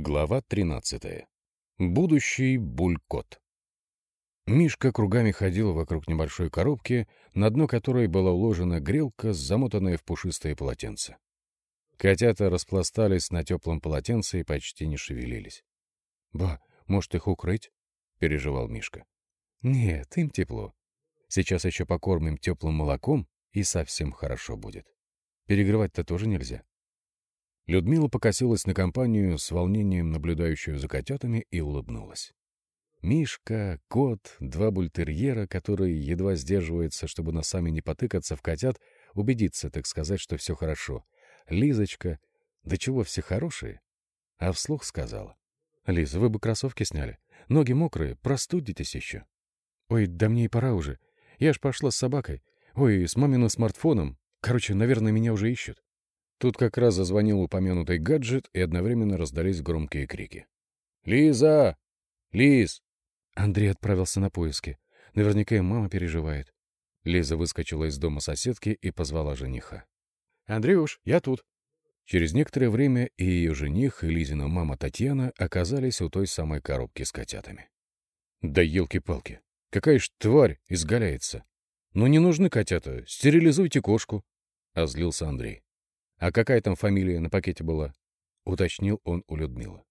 Глава 13. Будущий булькот. Мишка кругами ходил вокруг небольшой коробки, на дно которой была уложена грелка, замотанная в пушистое полотенце. Котята распластались на теплом полотенце и почти не шевелились. — Ба, может, их укрыть? — переживал Мишка. — Нет, им тепло. Сейчас еще покормим теплым молоком, и совсем хорошо будет. Перегревать-то тоже нельзя. Людмила покосилась на компанию с волнением, наблюдающую за котятами, и улыбнулась. Мишка, кот, два бультерьера, которые едва сдерживаются, чтобы носами не потыкаться в котят, убедиться, так сказать, что все хорошо. Лизочка, да чего все хорошие? А вслух сказала. «Лиза, вы бы кроссовки сняли. Ноги мокрые, простудитесь еще». «Ой, да мне и пора уже. Я ж пошла с собакой. Ой, с маминым смартфоном. Короче, наверное, меня уже ищут». Тут как раз зазвонил упомянутый гаджет, и одновременно раздались громкие крики. «Лиза! Лиз!» Андрей отправился на поиски. Наверняка и мама переживает. Лиза выскочила из дома соседки и позвала жениха. «Андрюш, я тут». Через некоторое время и ее жених, и Лизина мама Татьяна оказались у той самой коробки с котятами. «Да елки-палки! Какая ж тварь изгаляется! Ну не нужны котята, стерилизуйте кошку!» — озлился Андрей. «А какая там фамилия на пакете была?» — уточнил он у Людмилы.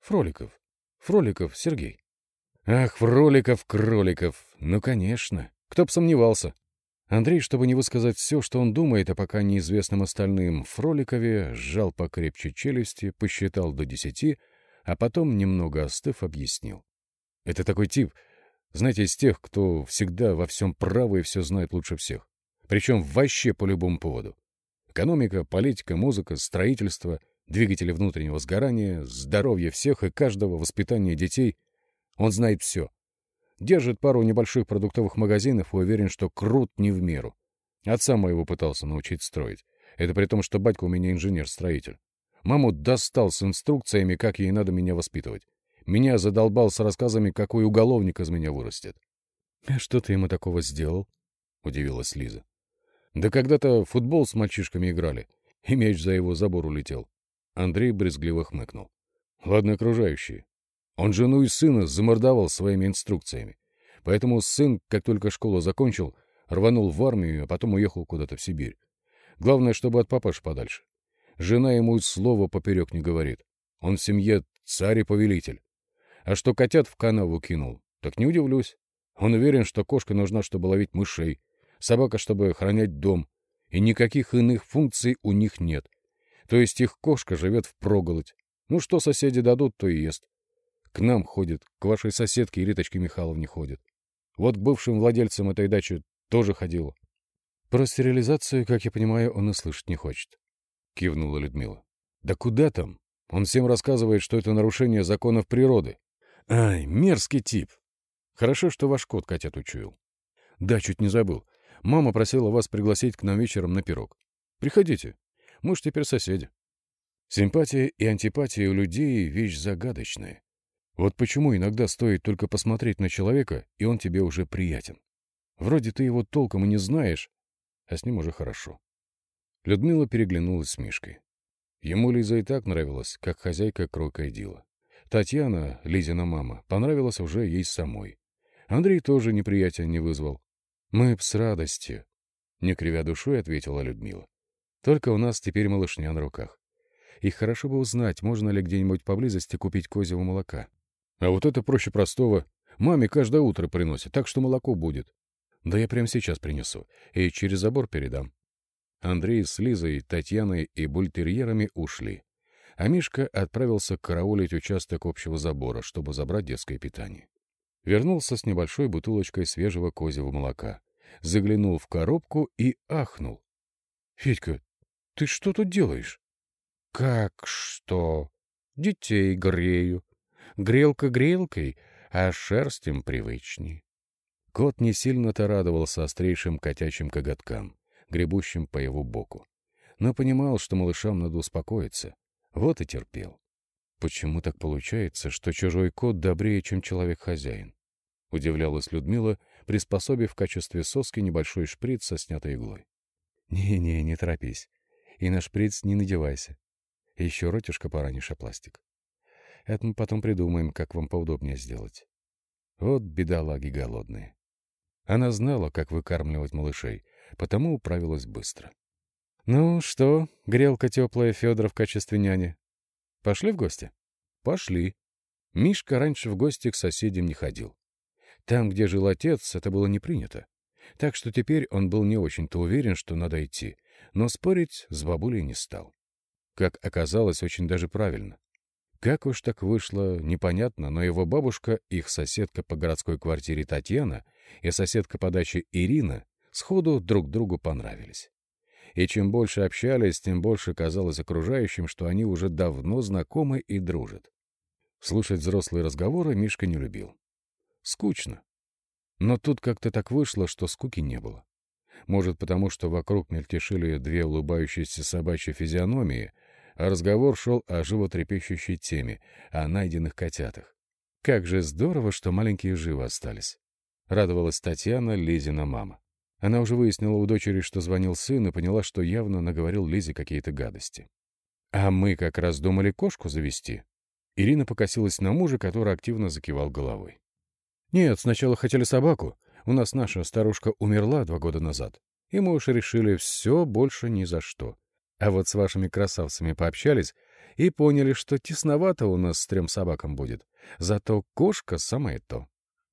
«Фроликов. Фроликов Сергей». «Ах, Фроликов, Кроликов! Ну, конечно! Кто б сомневался!» Андрей, чтобы не высказать все, что он думает, а пока неизвестным остальным Фроликове, сжал покрепче челюсти, посчитал до десяти, а потом, немного остыв, объяснил. «Это такой тип, знаете, из тех, кто всегда во всем правы и все знает лучше всех. Причем вообще по любому поводу. Экономика, политика, музыка, строительство, двигатели внутреннего сгорания, здоровье всех и каждого, воспитание детей. Он знает все. Держит пару небольших продуктовых магазинов и уверен, что крут не в меру. Отца моего пытался научить строить. Это при том, что батька у меня инженер-строитель. Маму достал с инструкциями, как ей надо меня воспитывать. Меня задолбал с рассказами, какой уголовник из меня вырастет. — А что ты ему такого сделал? — удивилась Лиза. Да когда-то футбол с мальчишками играли, и мяч за его забор улетел. Андрей брезгливо хмыкнул. Ладно, окружающие. Он жену и сына замордовал своими инструкциями. Поэтому сын, как только школу закончил, рванул в армию, а потом уехал куда-то в Сибирь. Главное, чтобы от папаши подальше. Жена ему слова поперек не говорит. Он в семье царь и повелитель. А что котят в канаву кинул, так не удивлюсь. Он уверен, что кошка нужна, чтобы ловить мышей, собака, чтобы охранять дом, и никаких иных функций у них нет. То есть их кошка живет в проголодь. Ну, что соседи дадут, то и ест. К нам ходит, к вашей соседке Риточке Михайловне ходит. Вот к бывшим владельцам этой дачи тоже ходила. Про стерилизацию, как я понимаю, он и слышать не хочет. Кивнула Людмила. Да куда там? Он всем рассказывает, что это нарушение законов природы. Ай, мерзкий тип. Хорошо, что ваш кот котят учуял. Да, чуть не забыл. Мама просила вас пригласить к нам вечером на пирог. Приходите. Мы ж теперь соседи. Симпатия и антипатия у людей — вещь загадочная. Вот почему иногда стоит только посмотреть на человека, и он тебе уже приятен. Вроде ты его толком и не знаешь, а с ним уже хорошо. Людмила переглянулась с Мишкой. Ему Лиза и так нравилась, как хозяйка крокодила. Татьяна, Лизина мама, понравилась уже ей самой. Андрей тоже неприятия не вызвал. «Мы б с радостью», — не кривя душой ответила Людмила. «Только у нас теперь малышня на руках. И хорошо бы узнать, можно ли где-нибудь поблизости купить козьего молока. А вот это проще простого. Маме каждое утро приносит, так что молоко будет. Да я прямо сейчас принесу и через забор передам». Андрей с Лизой, Татьяной и бультерьерами ушли. А Мишка отправился караулить участок общего забора, чтобы забрать детское питание. Вернулся с небольшой бутылочкой свежего козьего молока. Заглянул в коробку и ахнул. — Федька, ты что тут делаешь? — Как что? Детей грею. Грелка грелкой, а шерсть им привычней. Кот не сильно-то радовался острейшим котячим коготкам, гребущим по его боку. Но понимал, что малышам надо успокоиться. Вот и терпел. Почему так получается, что чужой кот добрее, чем человек-хозяин? Удивлялась Людмила, приспособив в качестве соски небольшой шприц со снятой иглой. «Не-не, не торопись. И на шприц не надевайся. Еще ротишко поранишь о пластик. Это мы потом придумаем, как вам поудобнее сделать. Вот бедолаги голодные. Она знала, как выкармливать малышей, потому управилась быстро. «Ну что, грелка теплая Федора в качестве няни? Пошли в гости?» «Пошли». Мишка раньше в гости к соседям не ходил. Там, где жил отец, это было не принято. Так что теперь он был не очень-то уверен, что надо идти, но спорить с бабулей не стал. Как оказалось, очень даже правильно. Как уж так вышло, непонятно, но его бабушка, их соседка по городской квартире Татьяна и соседка по даче Ирина сходу друг другу понравились. И чем больше общались, тем больше казалось окружающим, что они уже давно знакомы и дружат. Слушать взрослые разговоры Мишка не любил. Скучно. Но тут как-то так вышло, что скуки не было. Может, потому что вокруг мельтешили две улыбающиеся собачьи физиономии, а разговор шел о животрепещущей теме, о найденных котятах. Как же здорово, что маленькие живы остались. Радовалась Татьяна, Лизина мама. Она уже выяснила у дочери, что звонил сын, и поняла, что явно наговорил Лизе какие-то гадости. «А мы как раз думали кошку завести». Ирина покосилась на мужа, который активно закивал головой. «Нет, сначала хотели собаку, у нас наша старушка умерла два года назад, и мы уж решили все больше ни за что. А вот с вашими красавцами пообщались и поняли, что тесновато у нас с трем собакам будет. Зато кошка самое то.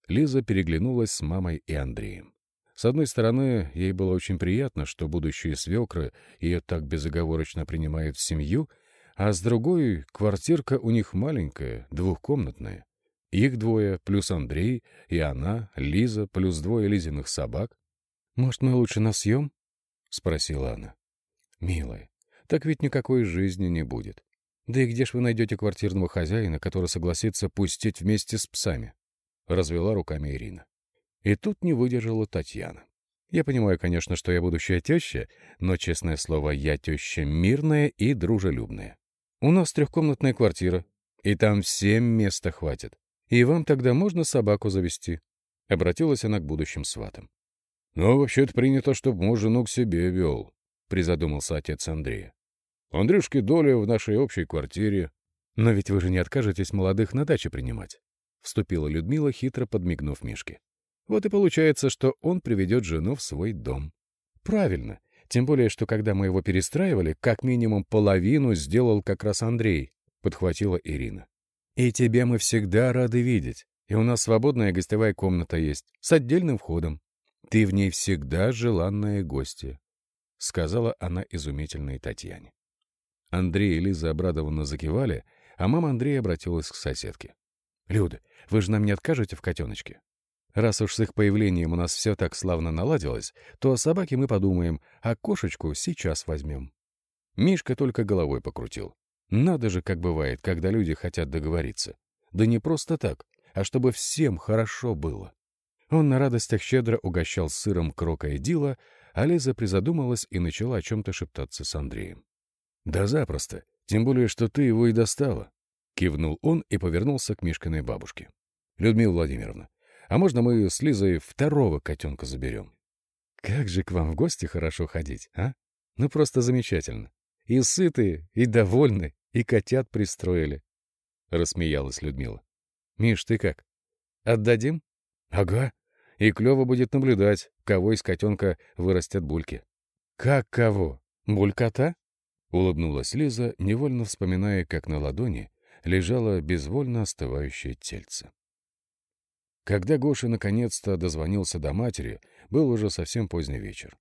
Лиза переглянулась с мамой и Андреем. С одной стороны, ей было очень приятно, что будущие свекры ее так безоговорочно принимают в семью, а с другой, квартирка у них маленькая, двухкомнатная. Их двое, плюс Андрей, и она, Лиза, плюс двое Лизиных собак. «Может, мы лучше на съем?» — спросила она. «Милая, так ведь никакой жизни не будет. Да и где ж вы найдете квартирного хозяина, который согласится пустить вместе с псами?» — развела руками Ирина. И тут не выдержала Татьяна. Я понимаю, конечно, что я будущая теща, но, честное слово, я теща мирная и дружелюбная. У нас трехкомнатная квартира, и там всем места хватит. И вам тогда можно собаку завести. Обратилась она к будущим сватам. — Ну, вообще-то принято, чтобы муж жену к себе вел, — призадумался отец Андрея. — Андрюшке доля в нашей общей квартире. — Но ведь вы же не откажетесь молодых на даче принимать, — вступила Людмила, хитро подмигнув Мишке. Вот и получается, что он приведет жену в свой дом. — Правильно. Тем более, что когда мы его перестраивали, как минимум половину сделал как раз Андрей, — подхватила Ирина. И тебя мы всегда рады видеть. И у нас свободная гостевая комната есть, с отдельным входом. Ты в ней всегда желанная гостья», — сказала она изумительной Татьяне. Андрей и Лиза обрадованно закивали, а мама Андрея обратилась к соседке. «Люда, вы же нам не откажете в котеночке? Раз уж с их появлением у нас все так славно наладилось, то о собаке мы подумаем, а кошечку сейчас возьмем». Мишка только головой покрутил. Надо же, как бывает, когда люди хотят договориться. Да не просто так, а чтобы всем хорошо было. Он на радостях щедро угощал сыром Крока и Дила, а Лиза призадумалась и начала о чем-то шептаться с Андреем. «Да запросто, тем более, что ты его и достала», — кивнул он и повернулся к Мишкиной бабушке. «Людмила Владимировна, а можно мы с Лизой второго котенка заберем?» «Как же к вам в гости хорошо ходить, а? Ну, просто замечательно. И сытые, и довольны, и котят пристроили. Рассмеялась Людмила. Миш, ты как? Отдадим? Ага. И клево будет наблюдать, кого из котенка вырастят бульки. Как кого? Булькота? Улыбнулась Лиза, невольно вспоминая, как на ладони лежало безвольно остывающее тельце. Когда Гоша наконец-то дозвонился до матери, был уже совсем поздний вечер.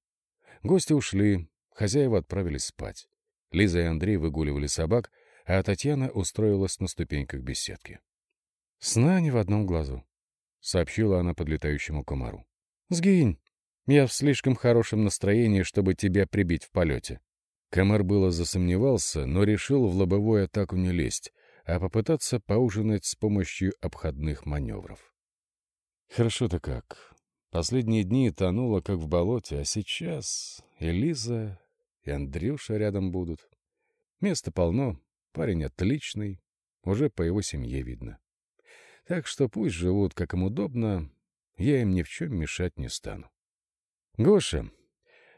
Гости ушли, хозяева отправились спать. Лиза и Андрей выгуливали собак, а Татьяна устроилась на ступеньках беседки. «Сна не в одном глазу», — сообщила она подлетающему комару. «Сгинь! Я в слишком хорошем настроении, чтобы тебя прибить в полете». Комар было засомневался, но решил в лобовую атаку не лезть, а попытаться поужинать с помощью обходных маневров. Хорошо-то как. Последние дни тонула, как в болоте, а сейчас Элиза и Андрюша рядом будут. Места полно, парень отличный, уже по его семье видно. Так что пусть живут, как им удобно, я им ни в чем мешать не стану. Гоша.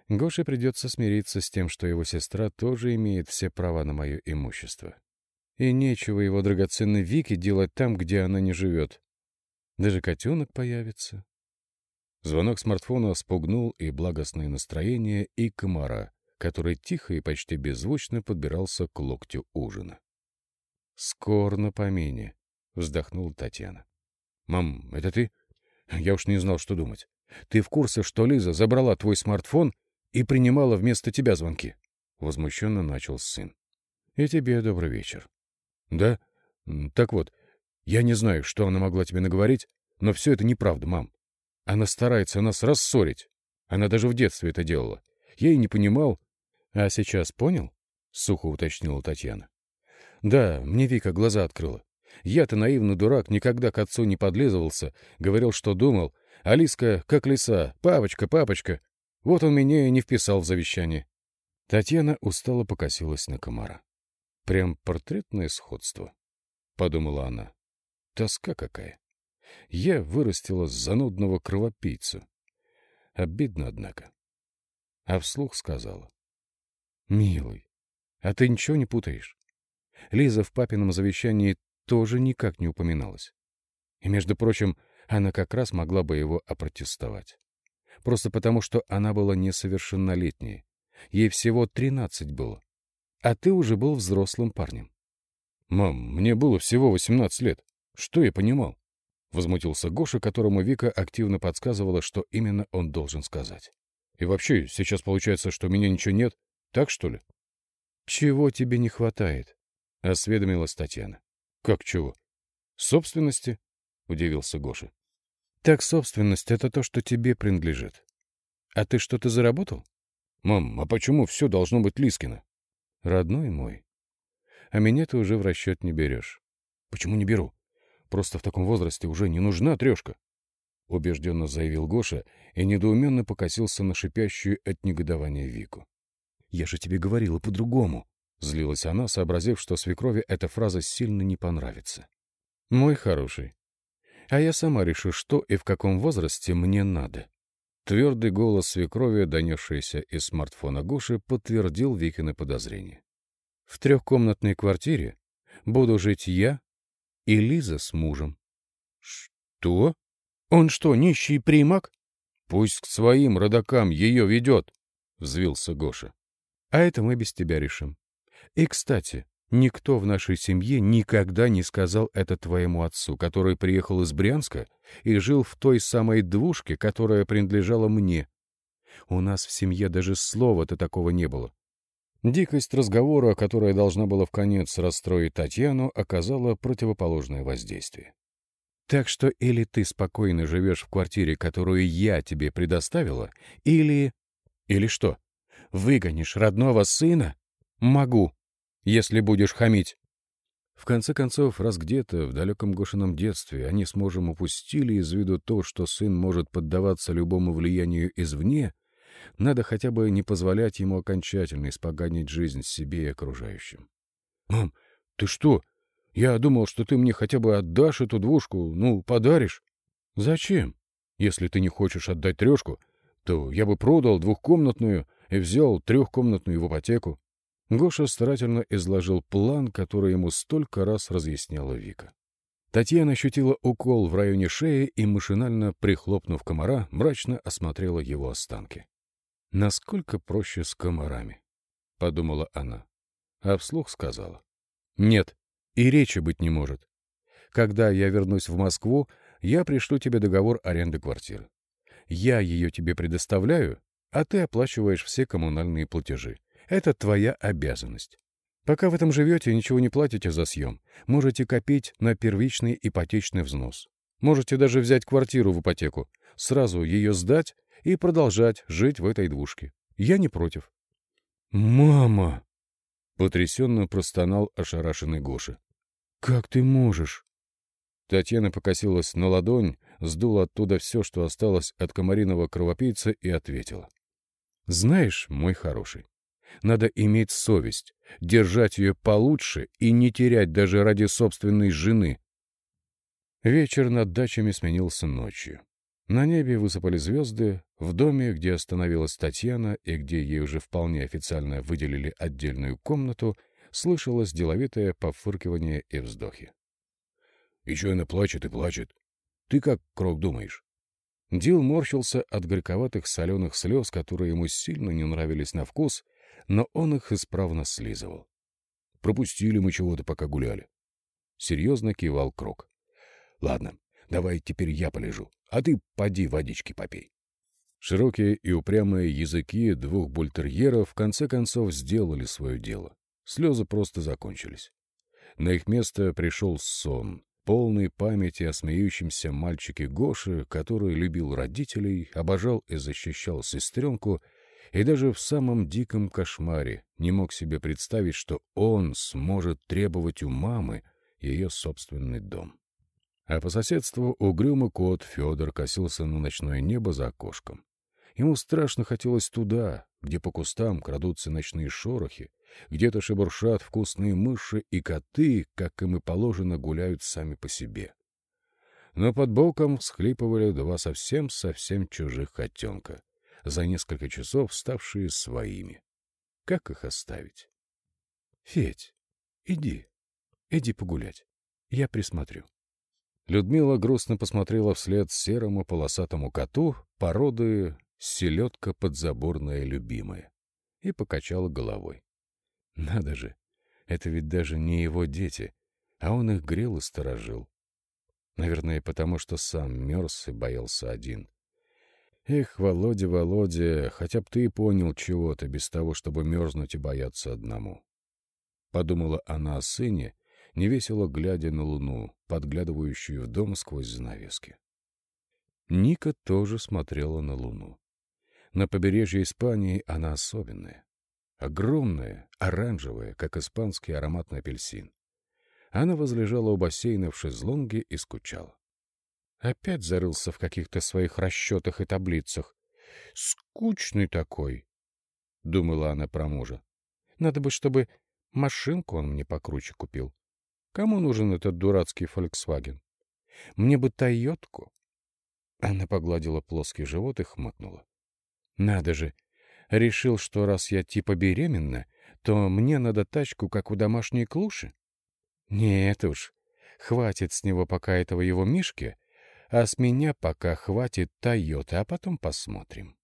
Гоше придется смириться с тем, что его сестра тоже имеет все права на мое имущество. И нечего его драгоценной Вике делать там, где она не живет. Даже котенок появится. Звонок смартфона спугнул и благостное настроение, и комара, который тихо и почти беззвучно подбирался к локтю ужина. «Скоро на помине», — вздохнула Татьяна. «Мам, это ты? Я уж не знал, что думать. Ты в курсе, что Лиза забрала твой смартфон и принимала вместо тебя звонки?» Возмущенно начал сын. «И тебе добрый вечер». «Да? Так вот, я не знаю, что она могла тебе наговорить, но все это неправда, мам. Она старается нас рассорить. Она даже в детстве это делала. Я и не понимал. А сейчас понял? Сухо уточнила Татьяна. Да, мне Вика глаза открыла. Я-то наивный дурак, никогда к отцу не подлизывался, говорил, что думал. Алиска, как лиса, папочка, папочка. Вот он меня и не вписал в завещание. Татьяна устало покосилась на комара. Прям портретное сходство, — подумала она. Тоска какая. Я вырастила занудного кровопийцу. Обидно, однако. А вслух сказала. «Милый, а ты ничего не путаешь? Лиза в папином завещании тоже никак не упоминалась. И, между прочим, она как раз могла бы его опротестовать. Просто потому, что она была несовершеннолетней. Ей всего тринадцать было. А ты уже был взрослым парнем. «Мам, мне было всего восемнадцать лет. Что я понимал?» — возмутился Гоша, которому Вика активно подсказывала, что именно он должен сказать. «И вообще, сейчас получается, что меня ничего нет. Так, что ли?» «Чего тебе не хватает?» — осведомилась Татьяна. «Как чего?» «Собственности?» — удивился Гоша. «Так собственность — это то, что тебе принадлежит. А ты что-то заработал?» «Мам, а почему все должно быть Лискина?» «Родной мой, а меня ты уже в расчет не берешь». «Почему не беру?» Просто в таком возрасте уже не нужна трешка. — убежденно заявил Гоша и недоуменно покосился на шипящую от негодования Вику. — Я же тебе говорила по-другому, — злилась она, сообразив, что свекрови эта фраза сильно не понравится. — Мой хороший, а я сама решу, что и в каком возрасте мне надо. Твердый голос свекрови, донесшийся из смартфона Гоши, подтвердил Викины подозрения. В трехкомнатной квартире буду жить я и Лиза с мужем. — Что? Он что, нищий примак? — Пусть к своим родакам ее ведет, — взвился Гоша. — А это мы без тебя решим. И, кстати, никто в нашей семье никогда не сказал это твоему отцу, который приехал из Брянска и жил в той самой двушке, которая принадлежала мне. У нас в семье даже слова-то такого не было. Дикость разговора, которая должна была в конец расстроить Татьяну, оказала противоположное воздействие. Так что или ты спокойно живешь в квартире, которую я тебе предоставила, или... Или что? Выгонишь родного сына? Могу, если будешь хамить. В конце концов, раз где-то в далеком Гошином детстве они с мужем упустили из виду то, что сын может поддаваться любому влиянию извне, надо хотя бы не позволять ему окончательно испоганить жизнь себе и окружающим. — Мам, ты что? Я думал, что ты мне хотя бы отдашь эту двушку, ну, подаришь. — Зачем? Если ты не хочешь отдать трешку, то я бы продал двухкомнатную и взял трехкомнатную в ипотеку. Гоша старательно изложил план, который ему столько раз разъясняла Вика. Татьяна ощутила укол в районе шеи и, машинально прихлопнув комара, мрачно осмотрела его останки. Насколько проще с комарами, — подумала она, а вслух сказала. Нет, и речи быть не может. Когда я вернусь в Москву, я пришлю тебе договор аренды квартиры. Я ее тебе предоставляю, а ты оплачиваешь все коммунальные платежи. Это твоя обязанность. Пока в этом живете, ничего не платите за съем. Можете копить на первичный ипотечный взнос. Можете даже взять квартиру в ипотеку, сразу ее сдать и продолжать жить в этой двушке. Я не против. «Мама!» — потрясенно простонал ошарашенный Гоша. «Как ты можешь?» Татьяна покосилась на ладонь, сдула оттуда все, что осталось от комариного кровопийца, и ответила. «Знаешь, мой хороший, надо иметь совесть, держать ее получше и не терять даже ради собственной жены». Вечер над дачами сменился ночью. На небе высыпали звезды, в доме, где остановилась Татьяна и где ей уже вполне официально выделили отдельную комнату, слышалось деловитое пофыркивание и вздохи. — Еще она плачет и плачет. Ты как, Крок, думаешь? Дил морщился от горьковатых соленых слез, которые ему сильно не нравились на вкус, но он их исправно слизывал. Пропустили мы чего-то, пока гуляли. Серьезно кивал Крок. Ладно, давай теперь я полежу, а ты поди водички попей. Широкие и упрямые языки двух бультерьеров в конце концов сделали свое дело. Слезы просто закончились. На их место пришел сон, полный памяти о смеющемся мальчике Гоше, который любил родителей, обожал и защищал сестренку, и даже в самом диком кошмаре не мог себе представить, что он сможет требовать у мамы ее собственный дом. А по соседству угрюмый кот Федор косился на ночное небо за окошком. Ему страшно хотелось туда, где по кустам крадутся ночные шорохи, где-то шебуршат вкусные мыши и коты, как им и положено, гуляют сами по себе. Но под боком всхлипывали два совсем-совсем чужих котенка, за несколько часов ставшие своими. Как их оставить? — Федь, иди, иди погулять. Я присмотрю. Людмила грустно посмотрела вслед серому полосатому коту породы селедка подзаборная любимая, и покачала головой. Надо же, это ведь даже не его дети, а он их грел и сторожил. Наверное, потому что сам мерз и боялся один. Эх, Володя, Володя, хотя бы ты понял чего-то без того, чтобы мерзнуть и бояться одному. Подумала она о сыне, невесело глядя на луну, подглядывающую в дом сквозь занавески. Ника тоже смотрела на луну. На побережье Испании она особенная. Огромная, оранжевая, как испанский ароматный апельсин. Она возлежала у бассейна в шезлонге и скучала. Опять зарылся в каких-то своих расчетах и таблицах. Скучный такой, — думала она про мужа. Надо бы, чтобы машинку он мне покруче купил. Кому нужен этот дурацкий «Фольксваген»? Мне бы «Тойотку». Она погладила плоский живот и хмыкнула. Надо же. Решил, что раз я типа беременна, то мне надо тачку, как у домашней клуши? Нет уж. Хватит с него пока этого его Мишки, а с меня пока хватит Тойоты, а потом посмотрим.